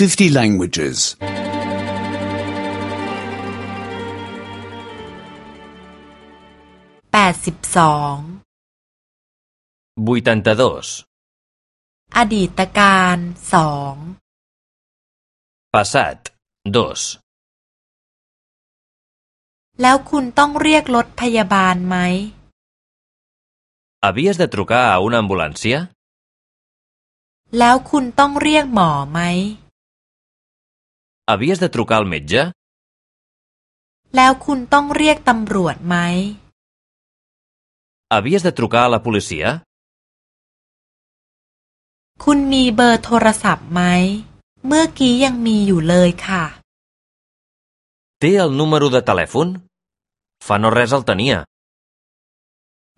50 languages. 82 82อดีตการสอง Passat 2แล้วคุณต้องเรียกรถพยาบาลไหม Havies de trucar a una ambulància? แล้วคุณต้องเรียกหมอไหม Havies de trucar al metge? แล้วคุณต้องเรียกตำรวจไหม Havies de trucar a la policia? คุณมีเบอร์โทรศัพท์ไหม เมื่อกี้ยังมีอยู่เลยค่ะ Té el número de telèfon? Fa no res el tenia.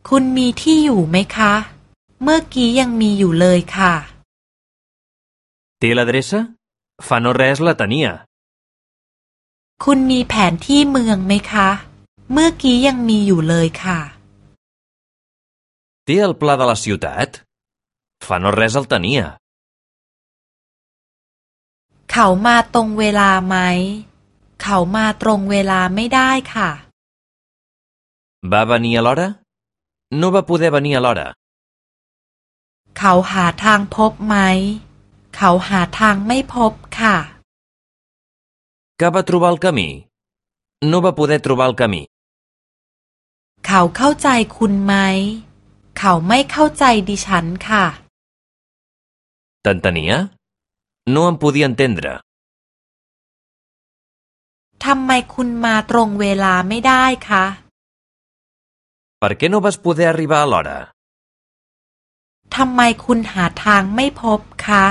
คุณมีที่อยู่ไหมคะ เมื่อกี้ยังมีอยู่เลยค่ะ Té l'adreça? ฟานอรเรสลาตานียคุณมีแผนที่เมืองไหมคะ เมื่อกี้ยังมีอยู่เลยค่ะเทียวปลาดาลาสิวแตดฟานอรเรสลาตานียเขามาตรงเวลาไหม เขามาตรงเวลาไม่ได้ค่ะบาบานีอลอร่า No va poder v นี i ลอร h o r a Cau ha tang p o เขาหาทางไม่พบค่ะ Que va trobar el camí? No va poder trobar el camí. เขาเข้าใจคุณไหมเขาไม่เข้าใจดิฉันค่ะ T'entenia? No em podia entendre. ทำไมคุณมาตรงเวลาไม่ได้คะ Per què no vas poder arribar a l'hora? ทำไมคุณหาทางไม่พบคะ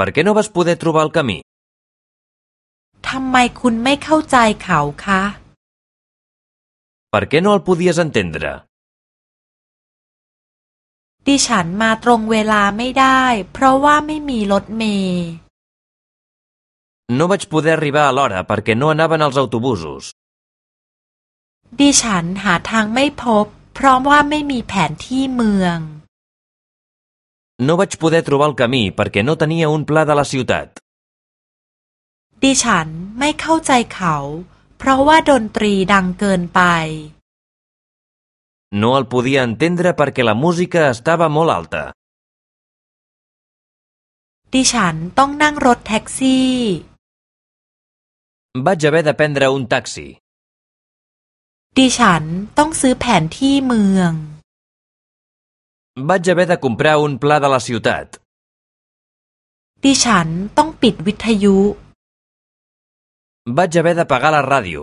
Per què no vas poder trobar el camí? ทำไมคุณไม่เข้าใจเขาคะ Per què no el podies entendre? ดิฉันมาตรงเวลาไม่ได้เพราะว่าไม่มีรถเมย์ No vaig poder arribar a l'hora perquè no anaven els autobusos. ดิฉันหาทางไม่พบเพราะว่าไม่มีแผนที่เมือง No vaig poder trobar el camí perquè no tenia un pla de la ciutat. ดิฉันไม่เข้าใจเขาเพราะว่าดนตรีดังเกินไป No el podia entendre perquè la música estava molt alta. ดิฉันต้องนั่งรถแท็กซี่ Vaig haver de prendre un taxi. ดิฉันต้องซื้อแผนที่เมือง Vaig haver de comprar un pla de la ciutat. ดิฉันต้องปิดวิทยุ Vaig haver de pagar la ràdio.